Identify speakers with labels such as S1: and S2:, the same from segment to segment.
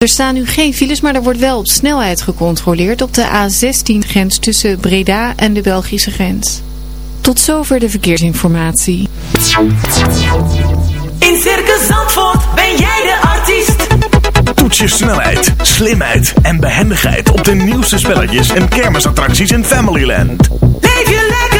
S1: Er staan nu geen files, maar er wordt wel op snelheid gecontroleerd op de A16-grens tussen Breda en de Belgische grens. Tot zover de verkeersinformatie.
S2: In Circus Zandvoort ben jij de artiest.
S3: Toets je snelheid, slimheid en behendigheid op de nieuwste spelletjes en kermisattracties in Familyland.
S2: Leef je lekker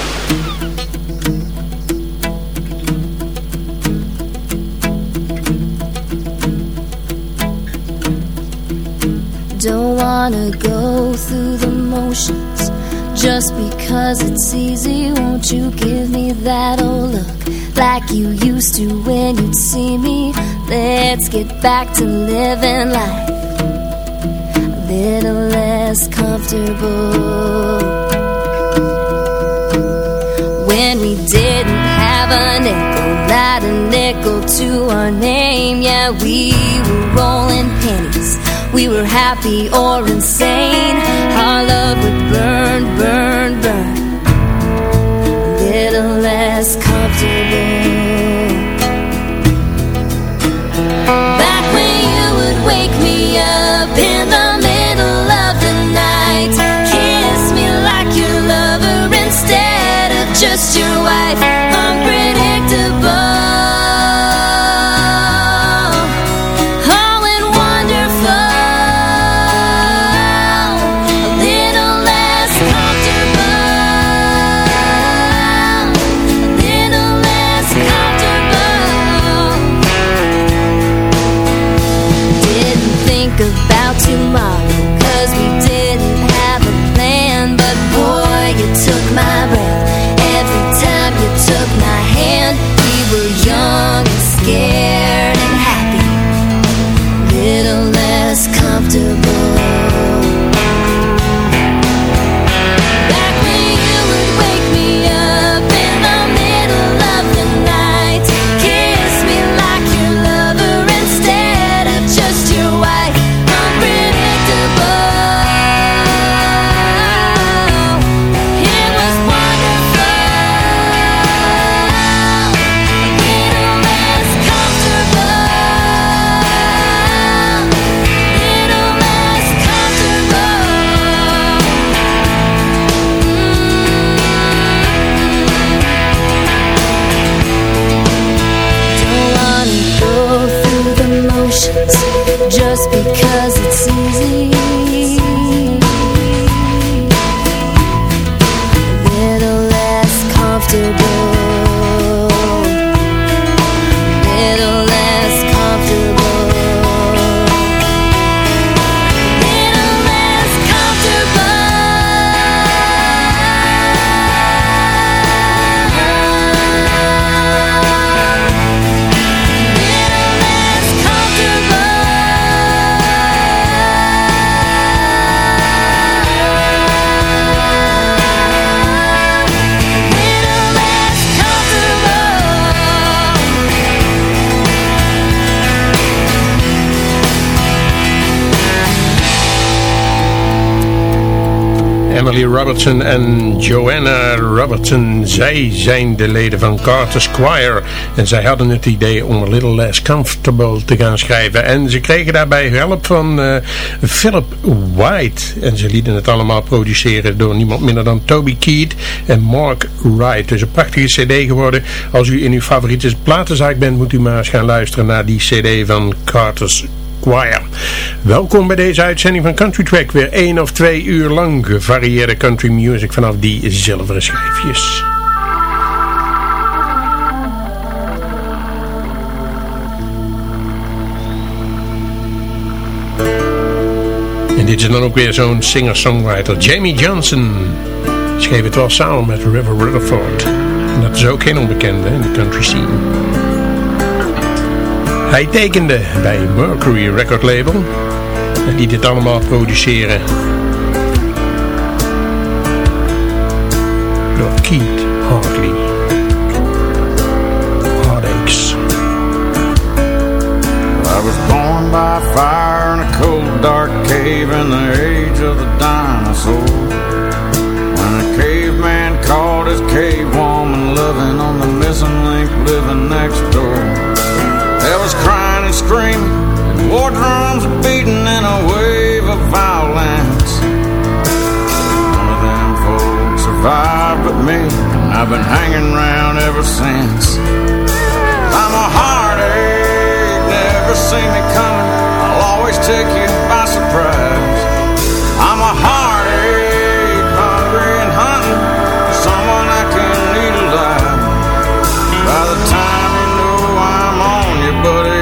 S4: Wanna go through the motions just because it's easy. Won't you give me that old look like you used to when you'd see me? Let's get back to living life a little less comfortable. When we didn't have a nickel, not a nickel to our name, yeah, we were rolling pennies. We were happy or insane. Our love would burn, burn, burn. A little less comfortable.
S5: Robertson en Joanna Robertson. Zij zijn de leden van Carter's Choir. En zij hadden het idee om A Little Less Comfortable te gaan schrijven. En ze kregen daarbij hulp van uh, Philip White. En ze lieten het allemaal produceren door niemand minder dan Toby Keith en Mark Wright. Dus een prachtige cd geworden. Als u in uw favoriete platenzaak bent, moet u maar eens gaan luisteren naar die cd van Carter's Choir. Welkom bij deze uitzending van Country Track. Weer één of twee uur lang gevarieerde country music vanaf die zilveren schijfjes. En dit is dan ook weer zo'n singer-songwriter. Jamie Johnson schreef het wel samen met River Rutherford. En dat is ook geen onbekende in de country scene. Hij tekende bij Mercury Record Label en die dit allemaal produceren. Door Keith Hartley. Heartaches.
S6: I was born by fire in a cold dark cave in the age of the dinosaur. When a caveman caught his cave woman loving on the missing link living next door. And screaming, and war drums are beating in a wave of violence. None of them folks survived but me, and I've been hanging around ever since. I'm a heartache, never see me coming. I'll always take you by surprise. I'm a heartache, hungry and hunting for someone I can need alive. By the time but it's too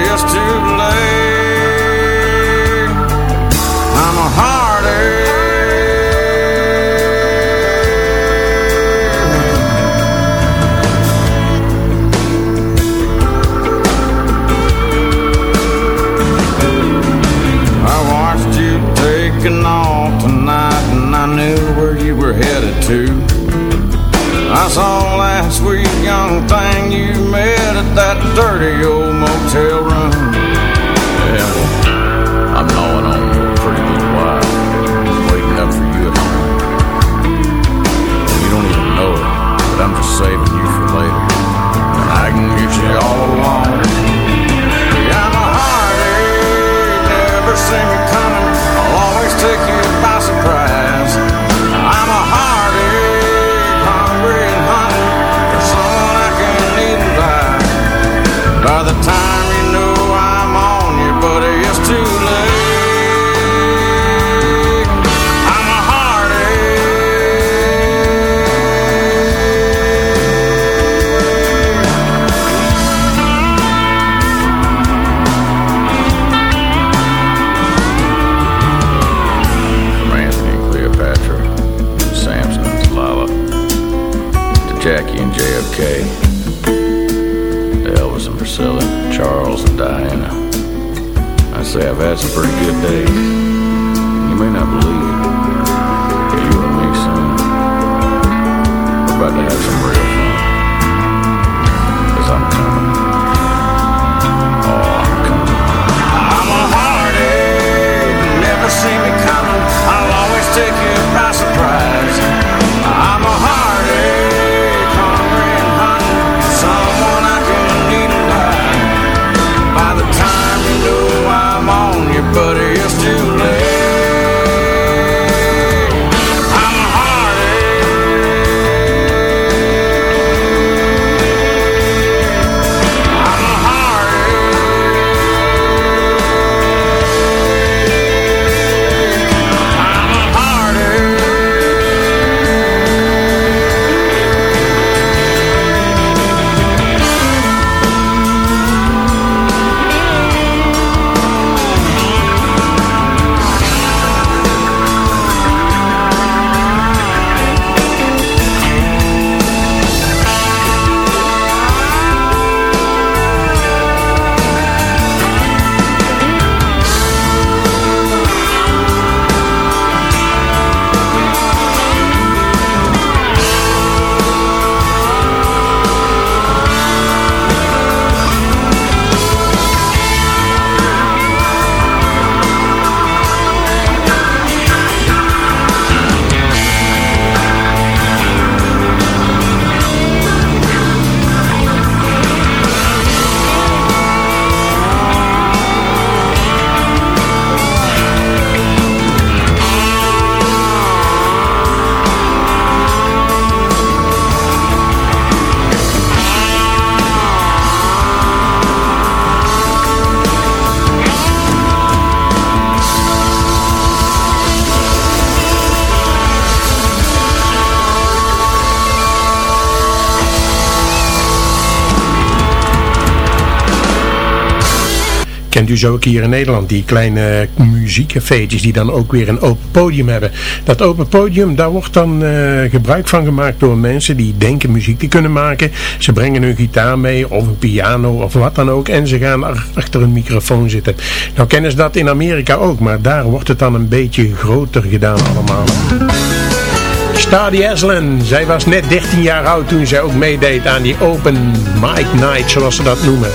S5: zo ook hier in Nederland, die kleine muziekcafeetjes die dan ook weer een open podium hebben. Dat open podium, daar wordt dan uh, gebruik van gemaakt door mensen die denken muziek te kunnen maken. Ze brengen hun gitaar mee of een piano of wat dan ook en ze gaan achter een microfoon zitten. Nou kennen ze dat in Amerika ook, maar daar wordt het dan een beetje groter gedaan allemaal. Stadi Aslan, zij was net 13 jaar oud toen zij ook meedeed aan die Open Mic Night, zoals ze dat noemen.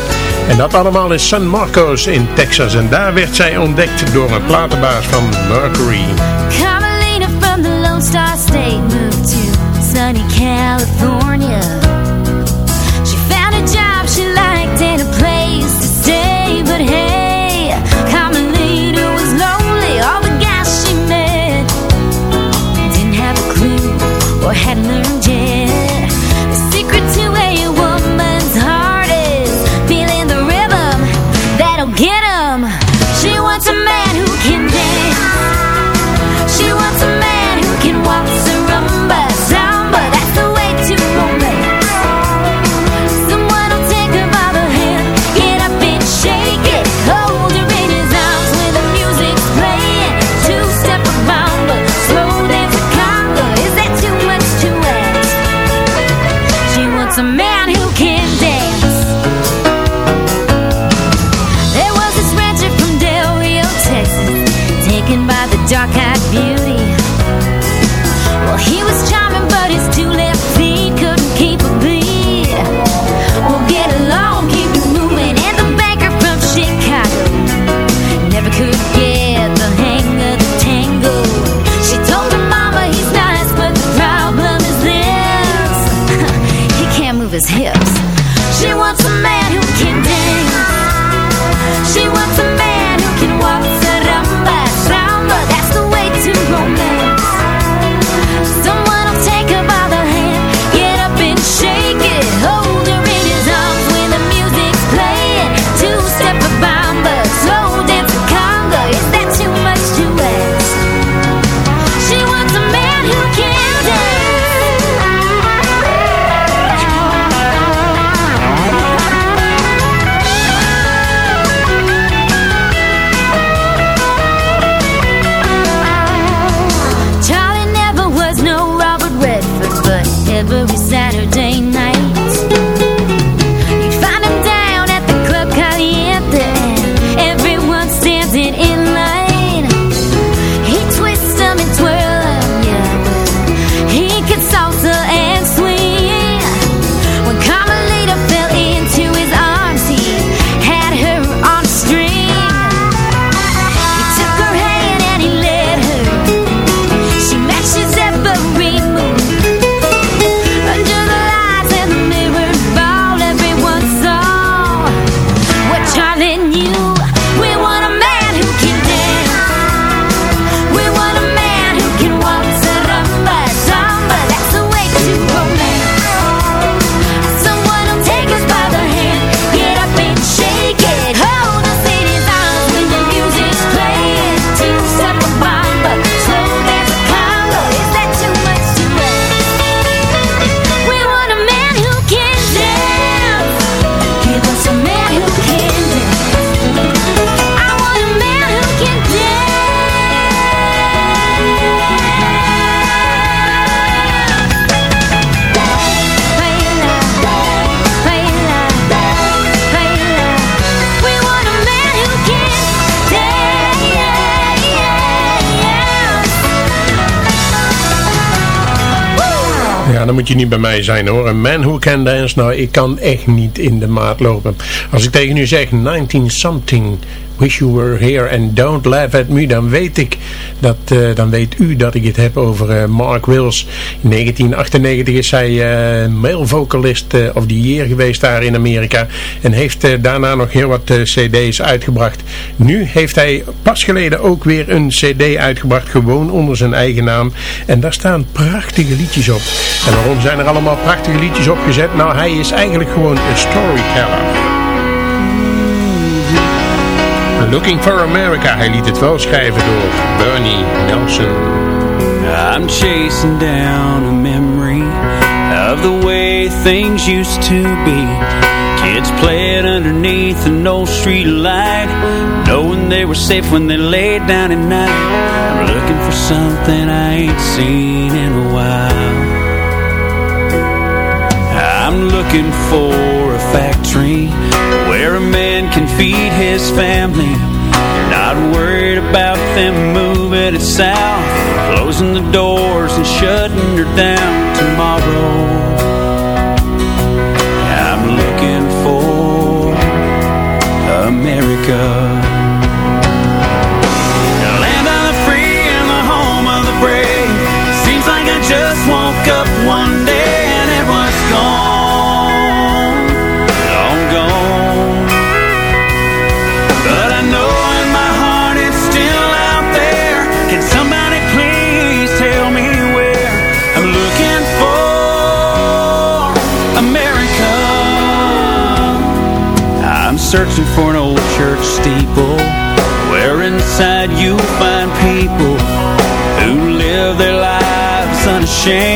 S5: En dat allemaal in San Marcos in Texas. En daar werd zij ontdekt door een platenbaas van Mercury.
S4: From the Lone Star State to sunny.
S5: Dan moet je niet bij mij zijn hoor. Een man who can dance, nou ik kan echt niet in de maat lopen. Als ik tegen u zeg 19 something, wish you were here and don't laugh at me, dan weet ik dat, eh, dan weet u dat ik het heb over eh, Mark Wills. In 1998 is hij uh, male vocalist of the year geweest daar in Amerika en heeft daarna nog heel wat cd's uitgebracht. Nu heeft hij pas geleden ook weer een cd uitgebracht, gewoon onder zijn eigen naam. En daar staan prachtige liedjes op. En waarom zijn er allemaal prachtige liedjes opgezet? Nou, hij is eigenlijk gewoon een storyteller. Looking for America, hij liet het wel schrijven door Bernie Nelson.
S7: I'm chasing down a memory
S8: of the way things used to be. Kids playing underneath an old street light, knowing they were safe when they laid down at night. I'm looking for something I ain't seen in a while. I'm looking for a factory can feed his family. You're Not worried about them moving it south, closing the doors and shutting her down tomorrow. I'm looking for America. The land of the free and the home of the brave. Seems like I just woke Searching for an old church steeple. Where inside you'll find people who live their lives unashamed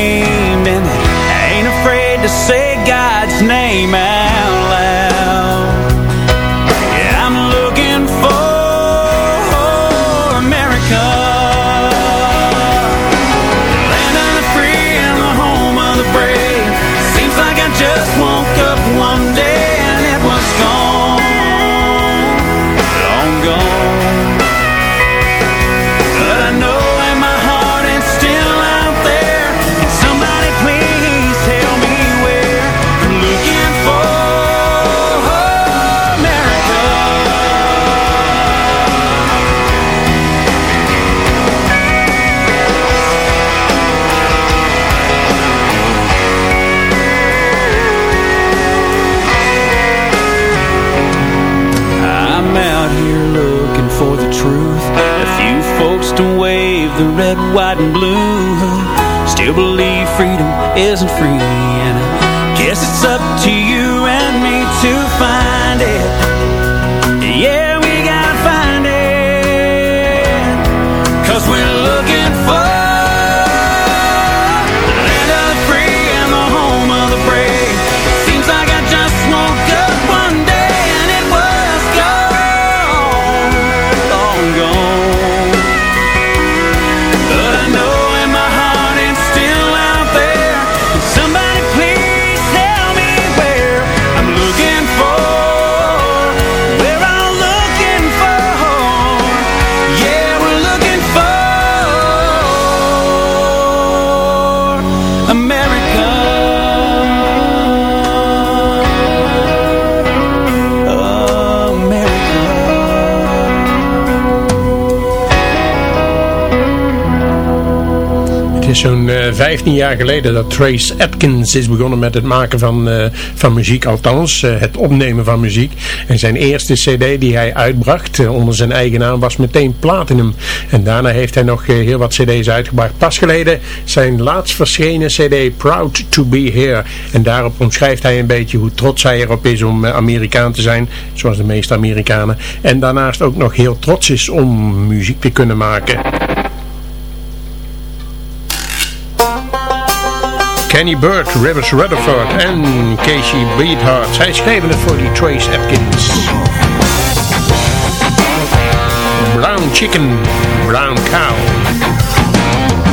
S8: white, and blue. Still believe freedom isn't free, and I guess it's up to you and me to find
S5: is zo'n eh, 15 jaar geleden dat Trace Atkins is begonnen met het maken van, eh, van muziek. Althans, eh, het opnemen van muziek. En zijn eerste cd die hij uitbracht eh, onder zijn eigen naam was meteen Platinum. En daarna heeft hij nog eh, heel wat cd's uitgebracht. Pas geleden zijn laatst verschenen cd Proud to be Here. En daarop omschrijft hij een beetje hoe trots hij erop is om eh, Amerikaan te zijn. Zoals de meeste Amerikanen. En daarnaast ook nog heel trots is om muziek te kunnen maken. Kenny Burke, Rivers Rutherford en Casey Beathard. Zij schreven het voor die Trace Atkins. Brown Chicken, Brown Cow.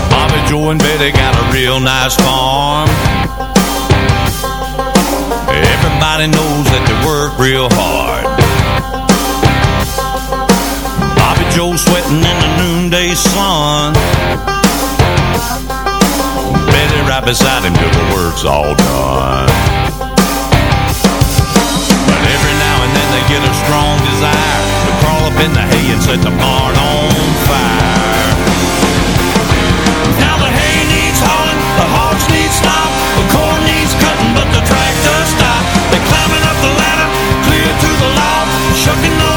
S9: Bobby Joe and Betty got a real nice farm. Everybody knows that they work real hard. Bobby Joe sweating in the noonday sun. Betty right beside him till the work's all done. But every now and then they get a strong desire to crawl up in the hay and set the barn on fire. Now the hay needs hauling, the hogs need stop, the corn needs cutting, but the tractor stop. They're climbing up the ladder, clear to the loft, shucking those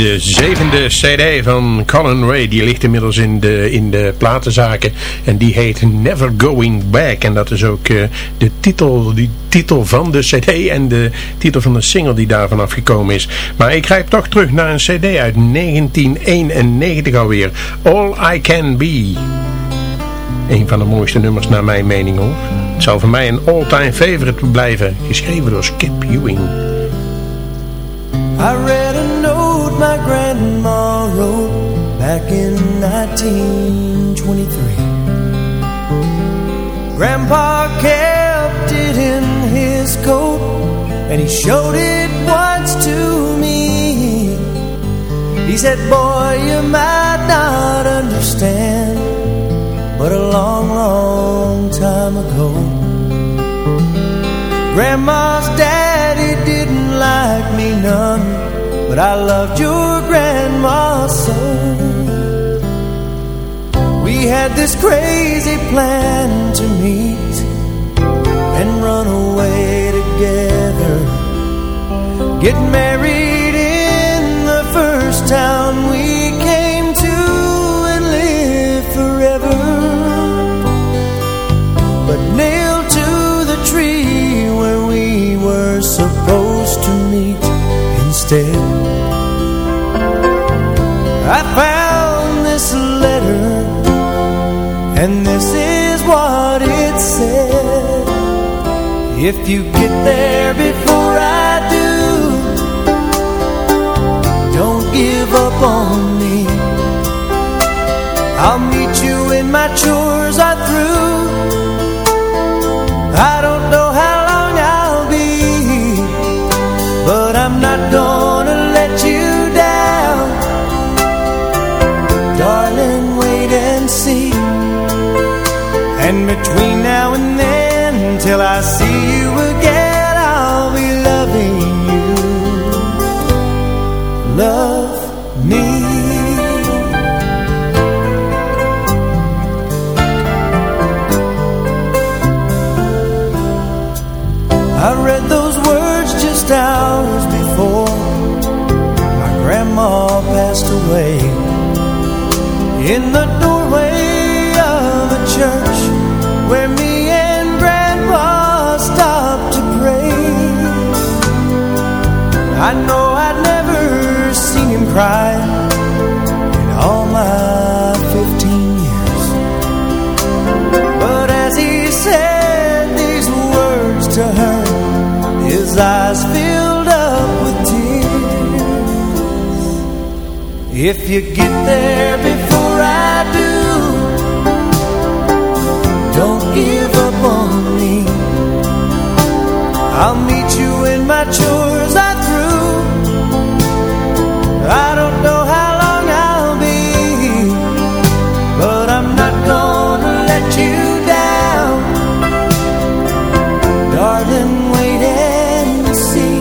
S5: De zevende cd van Colin Ray, die ligt inmiddels in de, in de platenzaken. En die heet Never Going Back. En dat is ook uh, de titel, die titel van de cd en de titel van de single die daarvan afgekomen is. Maar ik grijp toch terug naar een cd uit 1991 alweer. All I Can Be. Een van de mooiste nummers naar mijn mening hoor. Het zal voor mij een all-time favorite blijven. Geschreven door Skip Ewing.
S8: I read my grandma wrote back in 1923. Grandpa kept it in his coat and he showed it once to me. He said, boy, you might not understand, but a long, long time ago, Grandma's daddy didn't like me none, but I loved your grandma so. We had this crazy plan to meet and run away together. Get married in the first town we came to and live forever. But nailed to the tree where we were supposed to meet instead. If you get there before I do, don't give up on me. I'll meet you when my chores are through. Away. In the doorway of a church where me and grandpa stopped to pray. I know I'd never seen him cry If you get there before I do, don't give up on me. I'll meet you when my chores are through. I don't know how long I'll be, but I'm not gonna let you down. Darling, wait and see.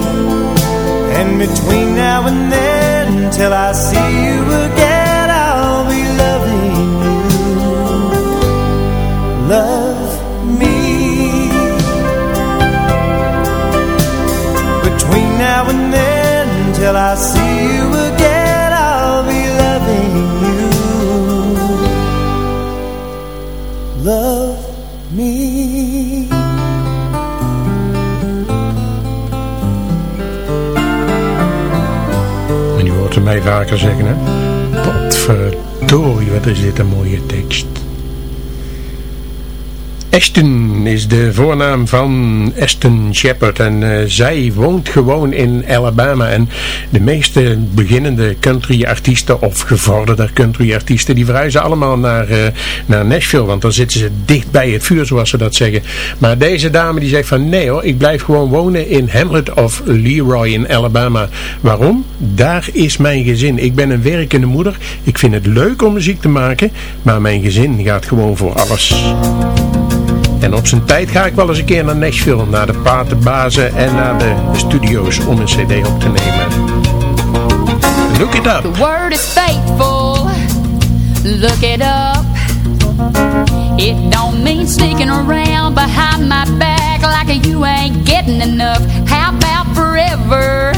S8: And between I see you again,
S5: vaker zeggen, hè? Potverdorie, wat is dit een mooie tekst. Ashton is de voornaam van Ashton Shepard en eh, zij woont gewoon in Alabama en de meeste beginnende country artiesten of gevorderde country artiesten die verhuizen allemaal naar, eh, naar Nashville want dan zitten ze dicht bij het vuur zoals ze dat zeggen. Maar deze dame die zegt van nee hoor ik blijf gewoon wonen in Hamlet of Leroy in Alabama. Waarom? Daar is mijn gezin. Ik ben een werkende moeder. Ik vind het leuk om muziek te maken maar mijn gezin gaat gewoon voor alles en op zijn tijd ga ik wel eens een keer naar Nashville, naar de patenbazen en naar de studio's om een cd op te nemen. Look it up.
S10: The word is faithful. Look it up. It don't mean sneaking around behind my back like you ain't getting enough. How about forever?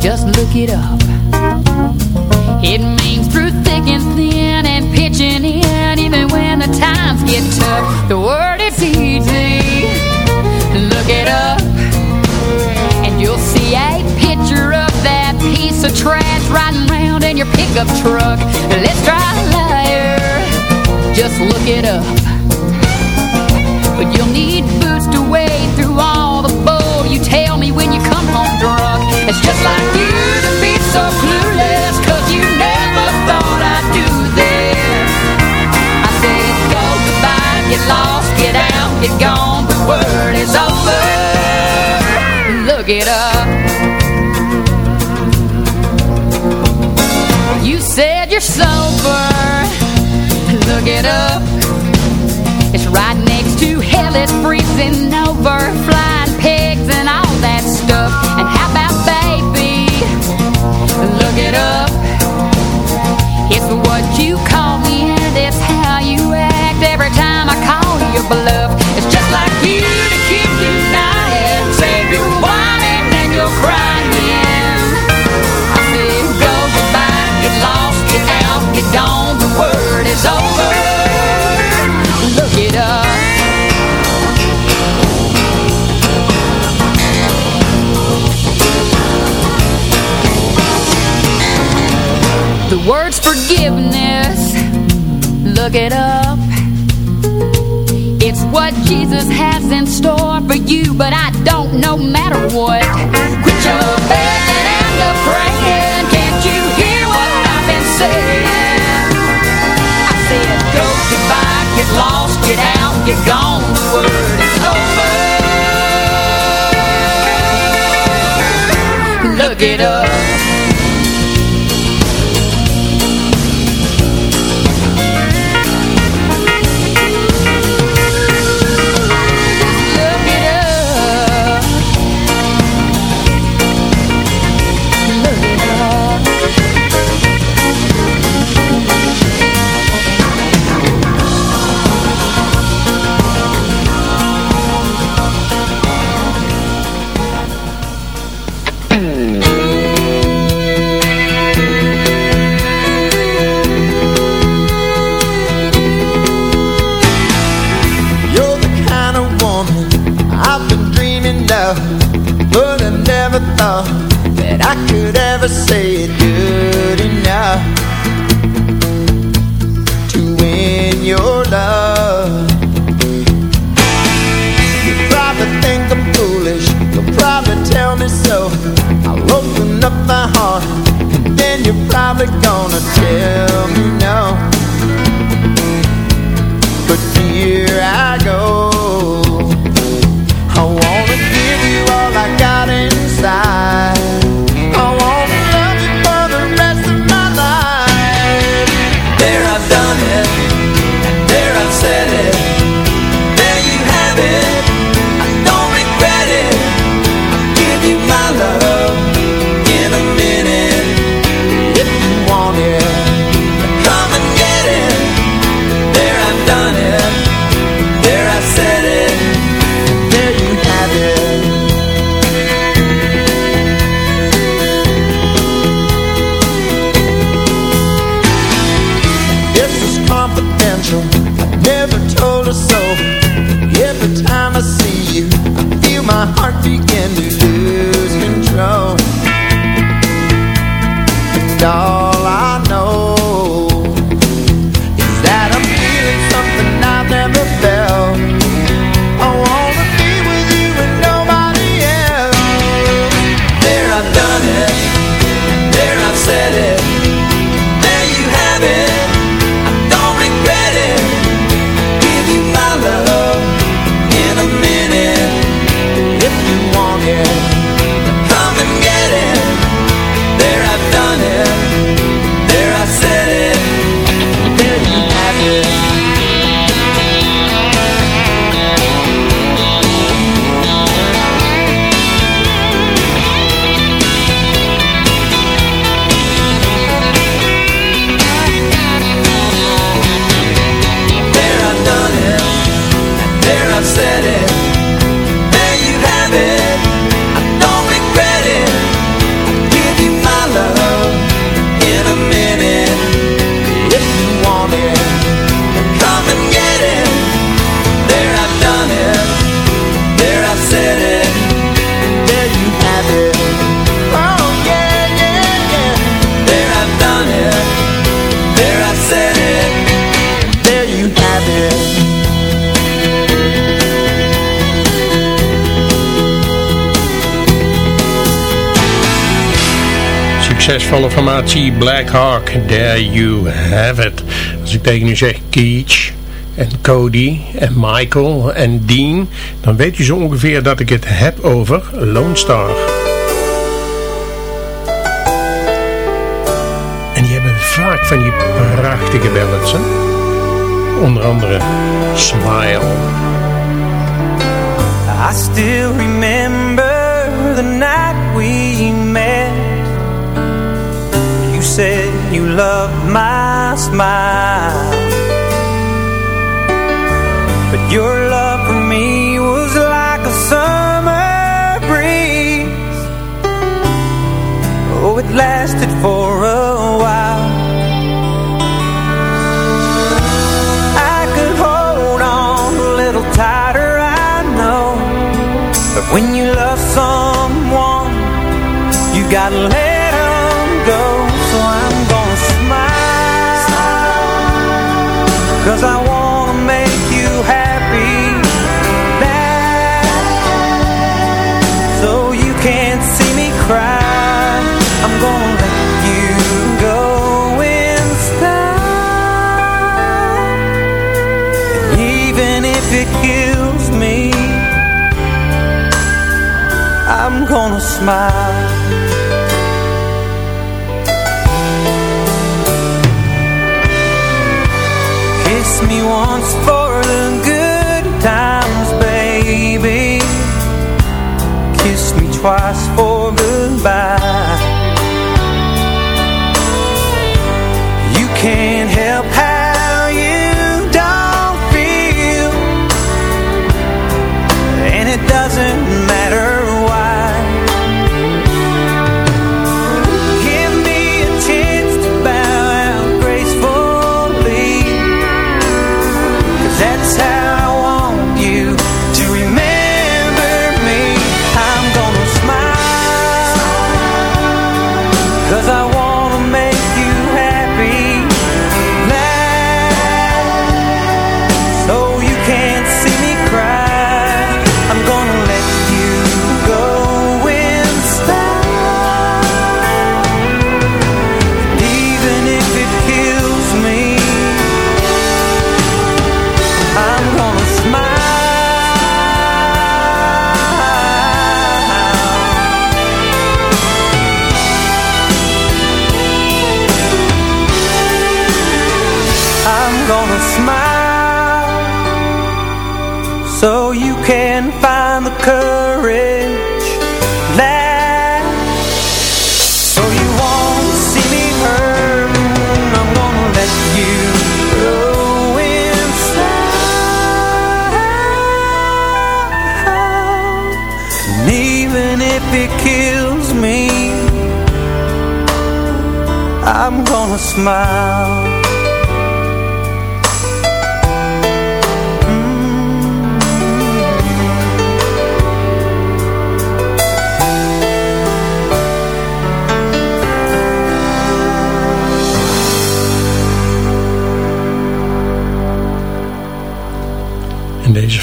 S10: Just look it up. It means through thick and thin and pitching in even when the times get tough. The it's easy. Look it up, and you'll see a picture of that piece of trash riding around in your pickup truck. Let's try a liar. Just look it up. get up. You said you're sober. Look it up. It's right next to hell It's freezing over. forgiveness. Look it up. It's what Jesus has in store for you But I don't no matter what. Quit your begging and the praying. Can't you hear what I've been saying? I said go goodbye, get lost, get out, get gone. The word is over. Look it up.
S5: Formatie Black Hawk. There you have it. Als ik tegen u zeg Keach en Cody en Michael en Dean, dan weet u zo ongeveer dat ik het heb over Lone Star. En die hebben vaak van die prachtige ballads, hè? Onder andere Smile.
S8: I still remember the night we met said you loved my smile. But your love for me was like a summer breeze. Oh, it lasted for a while I'm gonna smile. Kiss me once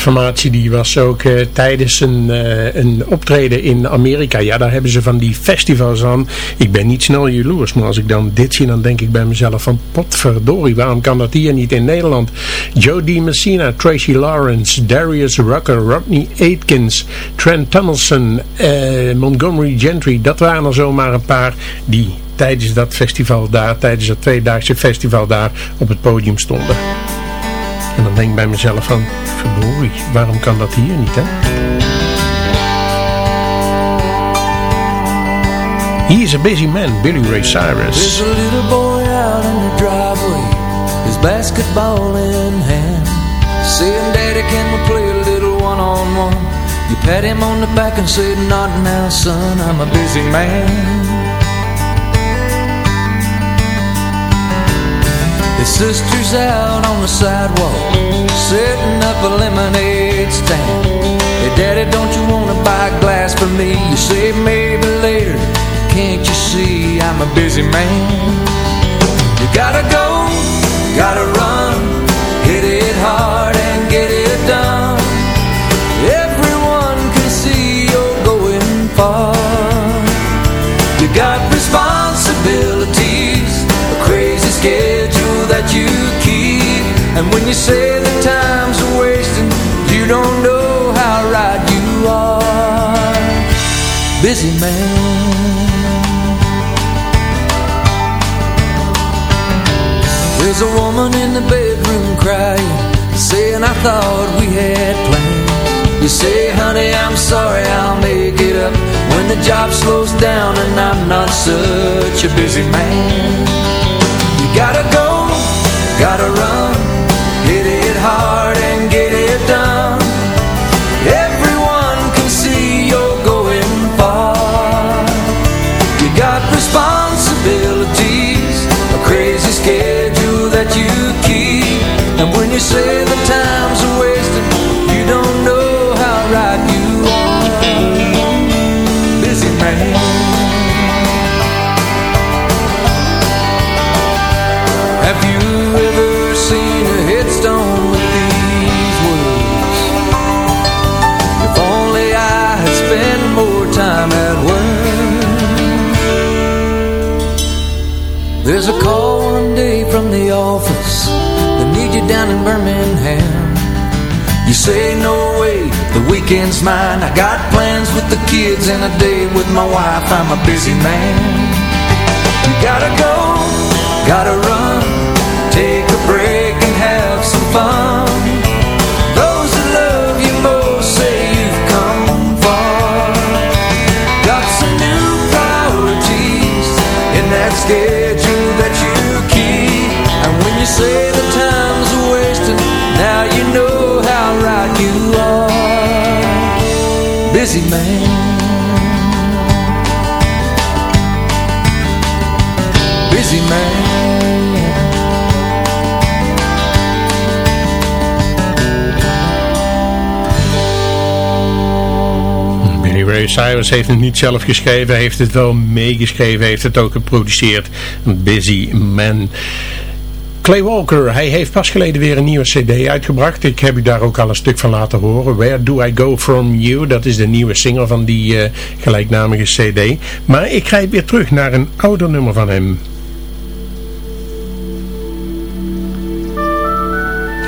S5: Die was ook eh, tijdens een, eh, een optreden in Amerika. Ja, daar hebben ze van die festivals aan. Ik ben niet snel jaloers, maar als ik dan dit zie, dan denk ik bij mezelf van potverdorie, waarom kan dat hier niet in Nederland? Joe D. Messina, Tracy Lawrence, Darius Rucker, Rodney Aitkins, Trent Tunnelson, eh, Montgomery Gentry. Dat waren er zomaar een paar die tijdens dat festival daar, tijdens het tweedaagse festival daar op het podium stonden. En dan denk ik bij mezelf van, verdorie, waarom kan dat hier niet, hè? He is a busy man, Billy Ray Cyrus.
S11: There's a little boy out in the driveway, his basketball in hand. Saying, Daddy, can we play a little one-on-one? You pat him on the back and say, not now, son, I'm a busy man. His sister's out on the sidewalk, setting up a lemonade stand. Hey, Daddy, don't you wanna buy a glass for me? You say maybe later, can't you see I'm a busy man? You gotta go, gotta run, when you say that time's a wasting, you don't know how right you are. Busy man. There's a woman in the bedroom crying, saying I thought we had plans. You say, honey, I'm sorry, I'll make it up when the job slows down and I'm not such a busy man. You gotta go, gotta run, more time at work. There's a call one day from the office. They need you down in Birmingham. You say no way, the weekend's mine. I got plans with the kids and a day with my wife. I'm a busy man. You gotta go, gotta run, Busy man. Busy man.
S5: Ray Cyrus heeft het niet zelf geschreven, heeft het wel meegeschreven, heeft het ook geproduceerd. Busy Man. Clay Walker, hij heeft pas geleden weer een nieuwe cd uitgebracht. Ik heb u daar ook al een stuk van laten horen. Where Do I Go From You? Dat is de nieuwe single van die eh, gelijknamige cd. Maar ik grijp weer terug naar een ouder nummer van hem.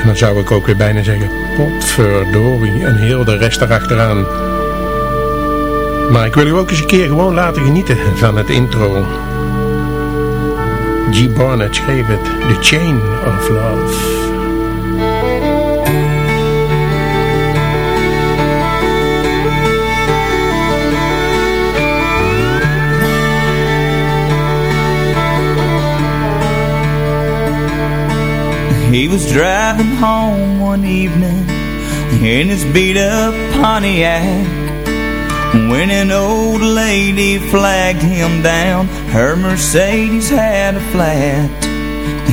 S5: En dan zou ik ook weer bijna zeggen, potverdorie, en heel de rest erachteraan. Maar ik wil u ook eens een keer gewoon laten genieten van het intro. G. Barnett schreef het, The Chain of Love.
S12: He was driving home one evening in his beat up Pontiac when an old lady flagged him down. Her Mercedes had a flat.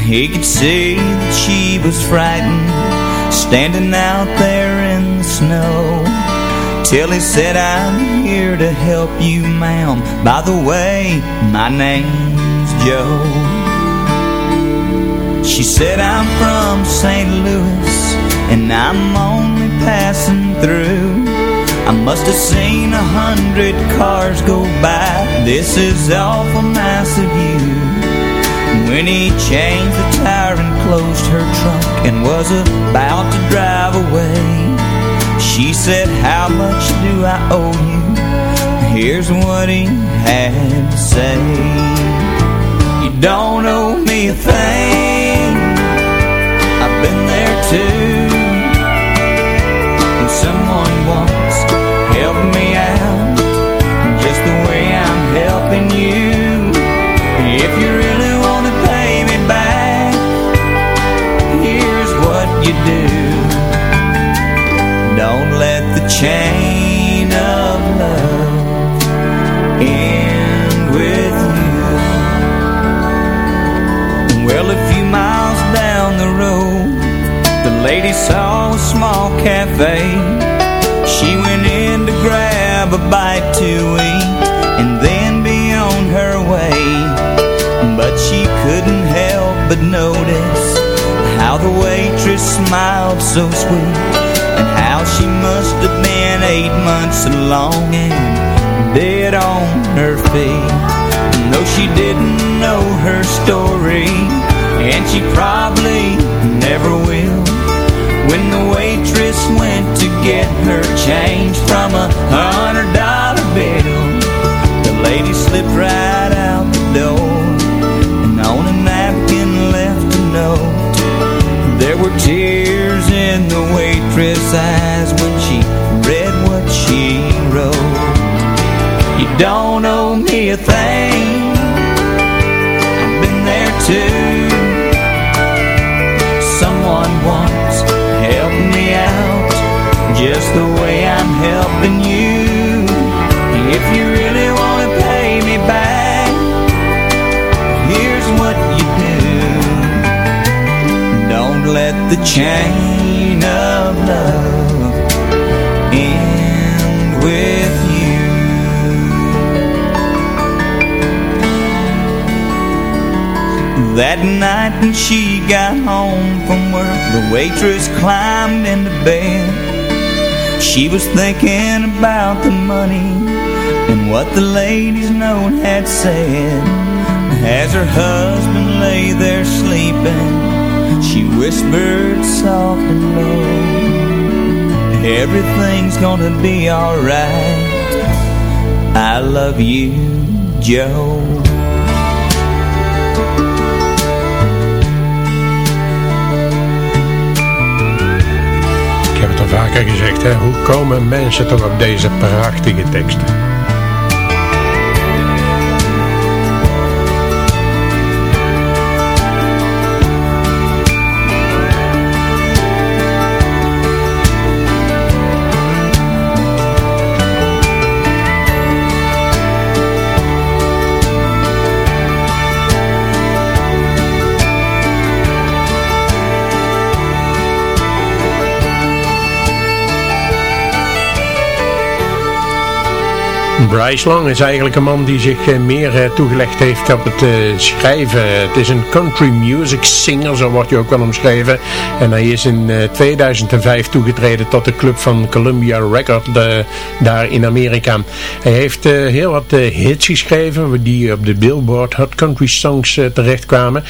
S12: He could see that she was frightened, standing out there in the snow. Till he said, I'm here to help you, ma'am. By the way, my name's Joe. She said, I'm from St. Louis, and I'm only passing through. I must have seen a hundred cars go by. This is awful nice of you. When he changed the tire and closed her trunk and was about to drive away, she said, How much do I owe you? Here's what he had to say. You don't owe me a thing. I've been there too. Helped me out just the way I'm helping you. If you really want to pay me back, here's what you do. Don't let the chain of love end with you. Well, a few miles down the road, the lady saw a small cafe. A bite to eat and then be on her way. But she couldn't help but notice how the waitress smiled so sweet and how she must have been eight months along and dead on her feet. Though she didn't know her story, and she probably never will. When the waitress went to get her change from a hundred dollar bill The lady slipped right out the door And on a napkin left a note. There were tears in the waitress' eyes When she read what she wrote. You don't owe me a thing. I've been there too Just the way I'm helping you. If you really want to pay me back Here's what you do. Don't let the chain of love End with you. That night when she got home from work The waitress climbed into bed She was thinking about the money And what the lady's note had said. As her husband lay there sleeping She whispered soft and low Everything's gonna be alright I love you, Joe
S5: gezegd, hè? hoe komen mensen toch op deze prachtige teksten? Bryce Long is eigenlijk een man die zich eh, meer eh, toegelegd heeft op het eh, schrijven. Het is een country music singer, zo wordt hij ook wel omschreven. En hij is in 2005 toegetreden tot de club van Columbia Record daar in Amerika. Hij heeft heel wat hits geschreven die op de Billboard Hot Country Songs terechtkwamen.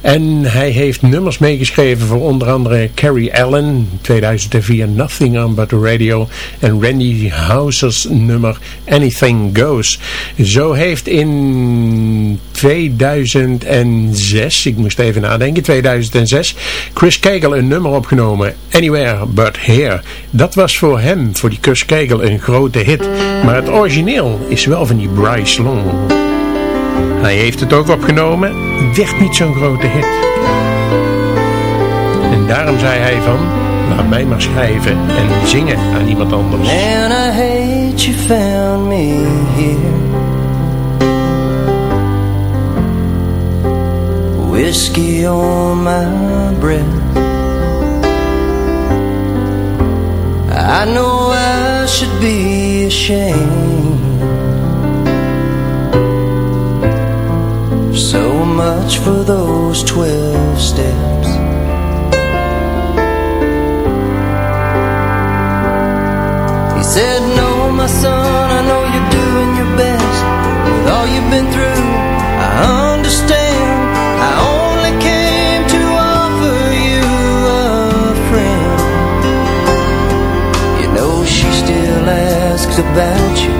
S5: En hij heeft nummers meegeschreven voor onder andere Carrie Allen, 2004 Nothing on But The Radio en Randy Houser's nummer Anything Goes. Zo heeft in 2006, ik moest even nadenken, 2006, Chris Kegel een nummer opgenomen, Anywhere But Here. Dat was voor hem, voor die Chris Kegel, een grote hit. Maar het origineel is wel van die Bryce Long. Hij heeft het ook opgenomen, werd niet zo'n grote hit. En daarom zei hij van, laat mij maar schrijven en zingen aan iemand anders.
S13: And I hate you found me here Whiskey on my breath I know I should be ashamed So much for those twelve steps. He said, no, my son, I know you're doing your best. With all you've been through, I understand. I only came to offer you a friend. You know she still asks about you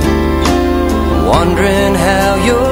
S13: Wondering how you're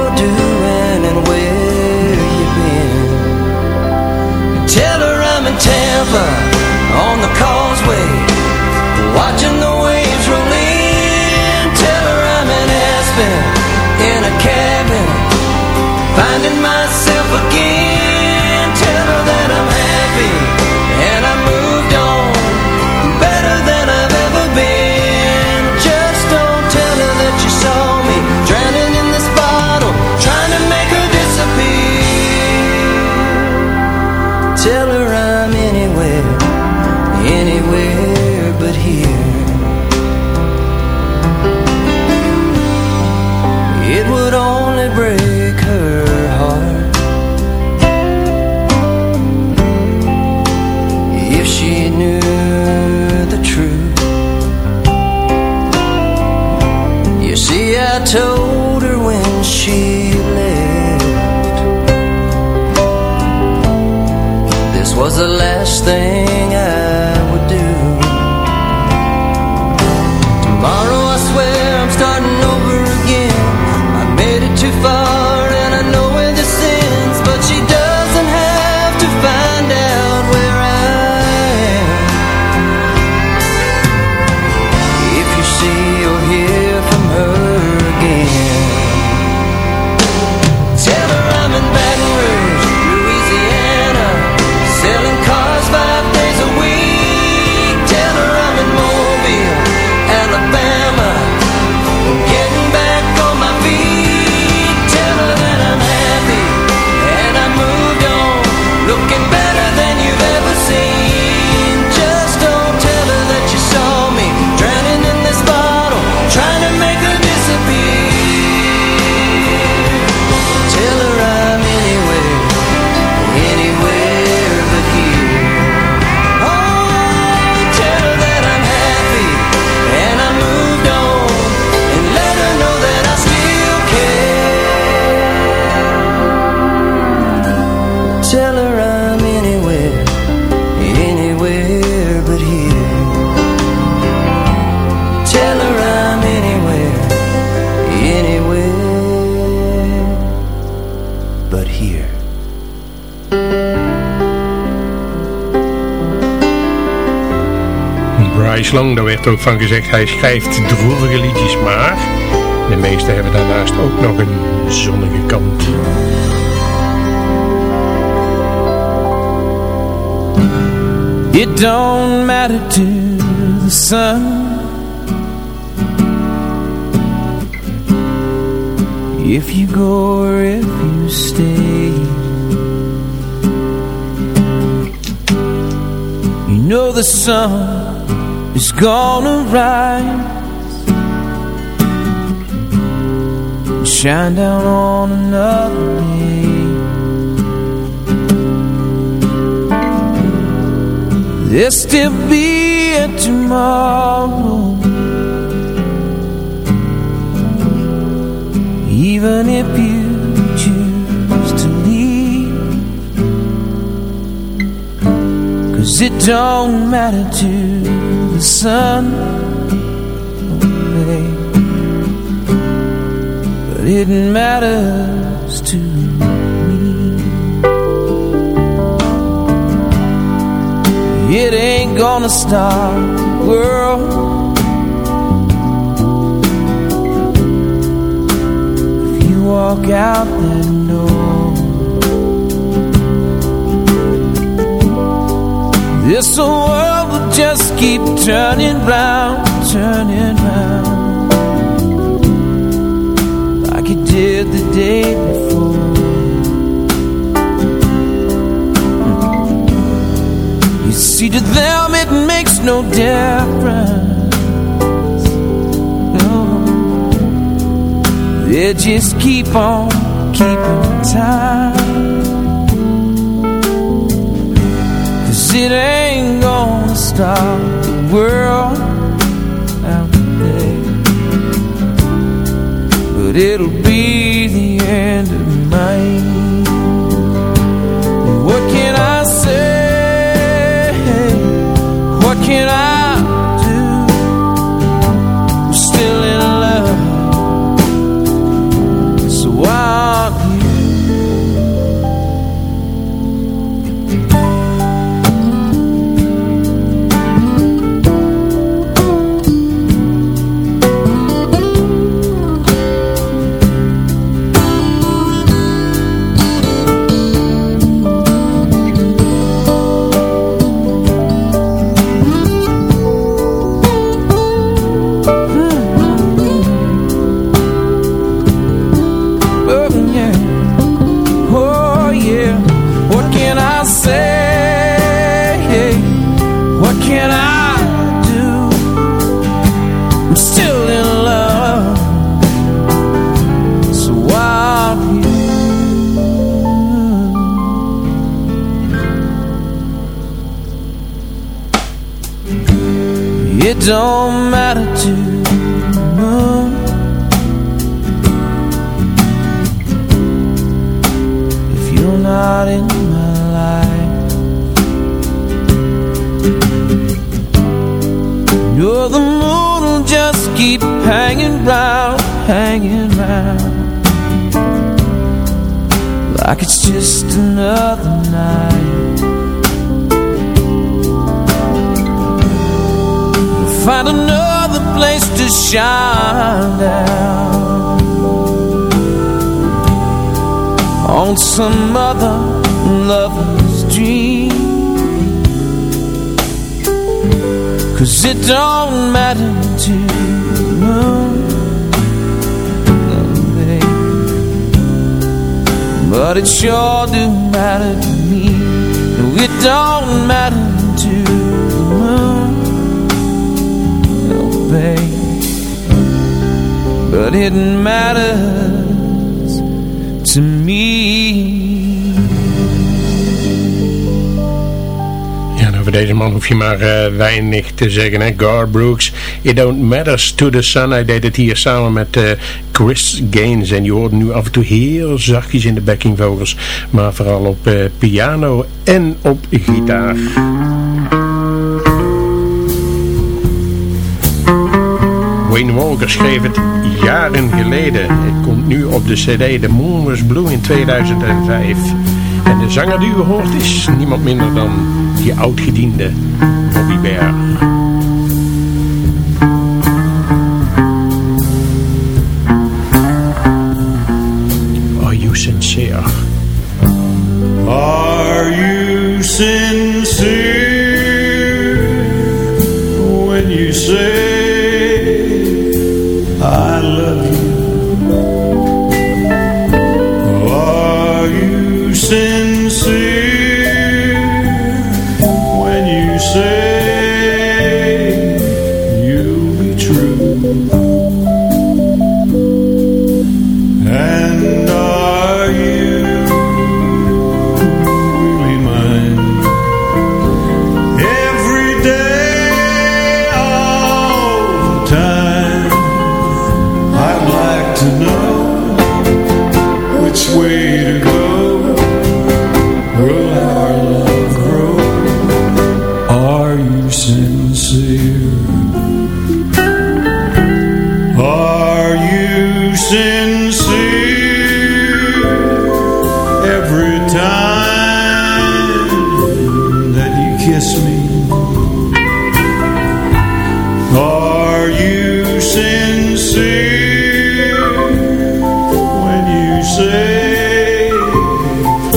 S5: Ook van gezegd, hij schrijft droevige liedjes, maar de meeste hebben daarnaast ook nog een zonnige kant.
S8: It don't matter to the sun If you go or if you stay. Know the sun is gonna rise. And Shine down on another day. There'll still be a tomorrow. Even if you choose to leave. Cause it don't matter to the sun. Babe, But it matters to me. It ain't gonna stop the world If you walk out that door This world just keep turning round, turning round. Like you did the day before. You See to them it makes no difference. No. They just keep on keeping time. Cause it ain't gonna stop the world out there. But it'll be the end of mine shine down on some other lover's dream. Cause it don't matter to me, but it sure do matter to me. No, it don't matter to But it matters to me
S5: Ja, over deze man hoef je maar uh, weinig te zeggen, hè. Gar Brooks, It Don't Matters to the Sun. Hij deed het hier samen met uh, Chris Gaines. En je hoort nu af en toe heel zachtjes in de backing vocals. Maar vooral op uh, piano en op gitaar. Wayne Walker schreef het jaren geleden. Het komt nu op de cd The Moon Was Blue in 2005. En de zanger die u hoort is niemand minder dan die oudgediende Bobby Bear.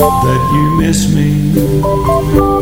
S14: That you miss me?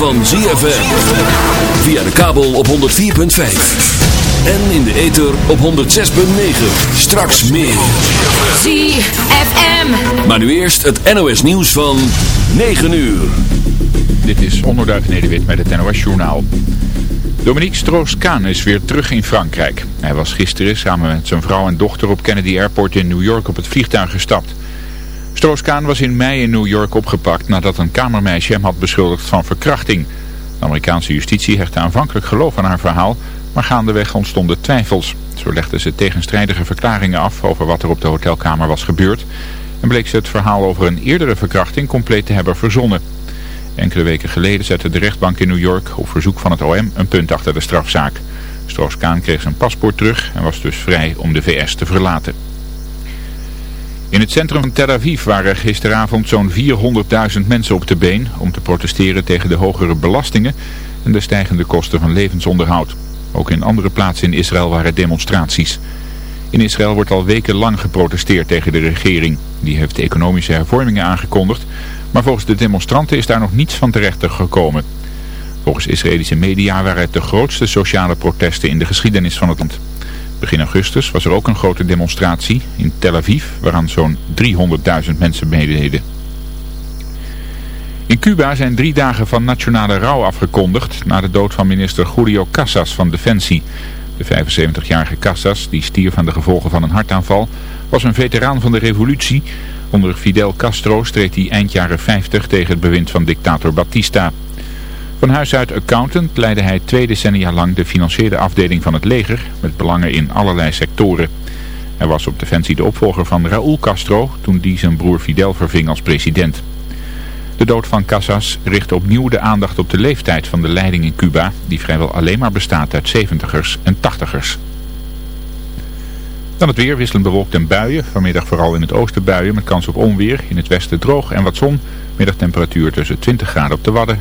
S15: Van ZFM. Via de kabel op 104.5. En in de ether op 106.9. Straks meer.
S16: ZFM.
S15: Maar nu eerst het NOS nieuws van 9 uur.
S9: Dit is Onderduif Nederwit met het NOS Journaal. Dominique Stroos-Kaan is weer terug in Frankrijk. Hij was gisteren samen met zijn vrouw en dochter op Kennedy Airport in New York op het vliegtuig gestapt. Stroos-Kaan was in mei in New York opgepakt nadat een kamermeisje hem had beschuldigd van verkrachting. De Amerikaanse justitie hechtte aanvankelijk geloof aan haar verhaal, maar gaandeweg ontstonden twijfels. Zo legde ze tegenstrijdige verklaringen af over wat er op de hotelkamer was gebeurd en bleek ze het verhaal over een eerdere verkrachting compleet te hebben verzonnen. Enkele weken geleden zette de rechtbank in New York op verzoek van het OM een punt achter de strafzaak. Stroos-Kaan kreeg zijn paspoort terug en was dus vrij om de VS te verlaten. In het centrum van Tel Aviv waren gisteravond zo'n 400.000 mensen op de been om te protesteren tegen de hogere belastingen en de stijgende kosten van levensonderhoud. Ook in andere plaatsen in Israël waren demonstraties. In Israël wordt al wekenlang geprotesteerd tegen de regering. Die heeft economische hervormingen aangekondigd, maar volgens de demonstranten is daar nog niets van terecht gekomen. Volgens Israëlische media waren het de grootste sociale protesten in de geschiedenis van het land. Begin augustus was er ook een grote demonstratie in Tel Aviv, waaraan zo'n 300.000 mensen meededen. In Cuba zijn drie dagen van nationale rouw afgekondigd na de dood van minister Julio Casas van Defensie. De 75-jarige Casas, die stierf aan de gevolgen van een hartaanval, was een veteraan van de revolutie. Onder Fidel Castro streed hij eind jaren 50 tegen het bewind van dictator Batista. Van huis uit accountant leidde hij twee decennia lang de financiële afdeling van het leger met belangen in allerlei sectoren. Hij was op defensie de opvolger van Raúl Castro toen die zijn broer Fidel verving als president. De dood van Casas richtte opnieuw de aandacht op de leeftijd van de leiding in Cuba, die vrijwel alleen maar bestaat uit 70ers en 80ers. Dan het weer, wisselend bewolkt en buien. Vanmiddag vooral in het oosten buien met kans op onweer. In het westen droog en wat zon. Middagtemperatuur tussen 20 graden op de Wadden